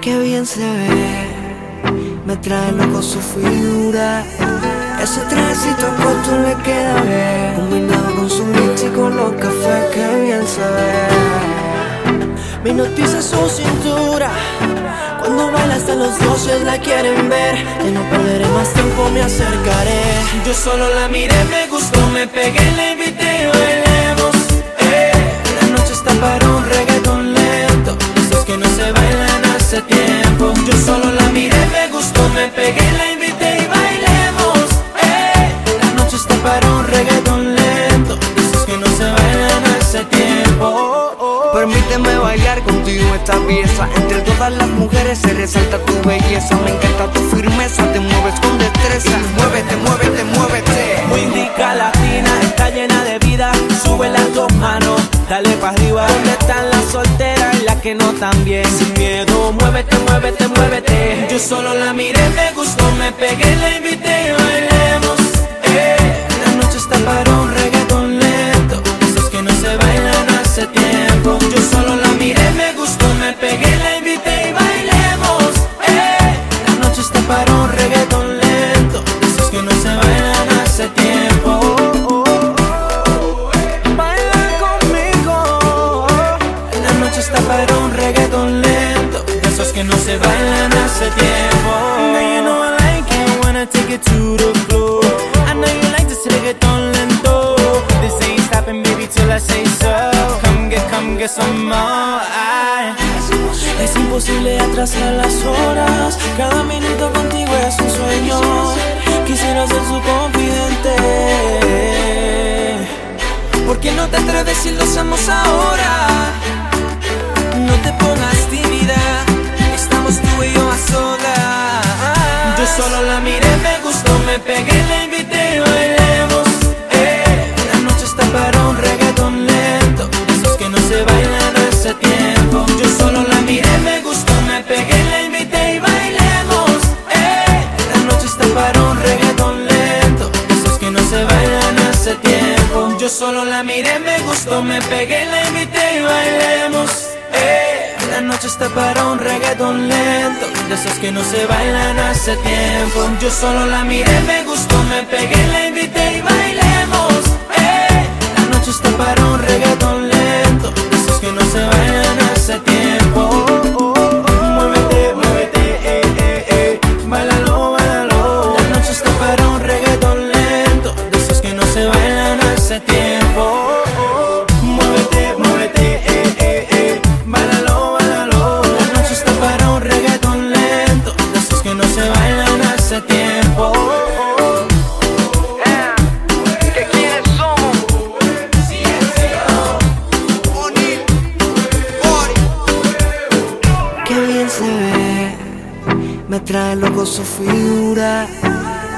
Qué bien se ve, me trae loco su figura. Ese trajecito corto le queda bien, combinado con su leche y con los cafés, qué bien se ve. Me noticia su cintura, cuando baila hasta los dioses la quieren ver. Que no perderé más tiempo, me acercaré. Yo solo la miré, me gustó, me pegué, la invité Entre todas las mujeres se resalta tu belleza. Me encanta tu firmeza, te mueves con destreza. Muévete, muévete, muévete. Muy rica latina, está llena de vida. Sube las dos manos, dale para arriba. ¿Dónde están las solteras y las que no bien? Sin miedo, muévete, muévete, muévete. Yo solo la miré, me gustó, me pegué, la invité y para un reggaeton lento. Esos que no se bailan hace tiempo. Now you know I like it when I take it to the floor. I know you like this reggaeton lento. This ain't stopping, baby, till I say so. Come get, come get some more. Ay. Es imposible atrasar las horas. Cada minuto contigo es un sueño. Quisiera ser su confidente. ¿Por qué no te atreves si lo hacemos solo la miré, me gustó, me pegué, la invité bailemos. Eh, La noche está para un reggaeton lento. Esos que no se bailan hace tiempo. Yo solo la miré, me gustó, me pegué, la invité y bailemos. Eh, La noche está para un reggaeton lento. Esos que no se bailan hace tiempo. Yo solo la miré, me gustó, me pegué, la invité y bailemos. Eh, La noche está para un reggaeton lento. De esos que no se bailan hace tiempo. Yo solo la miré, me gustó, me pegué, la invité y bailemos. Trae loco su figura.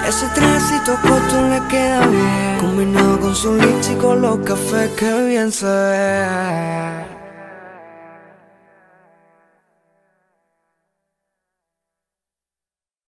Ese trajecito corto le queda bien, combinado con su leche y con los cafés, qué bien se ve.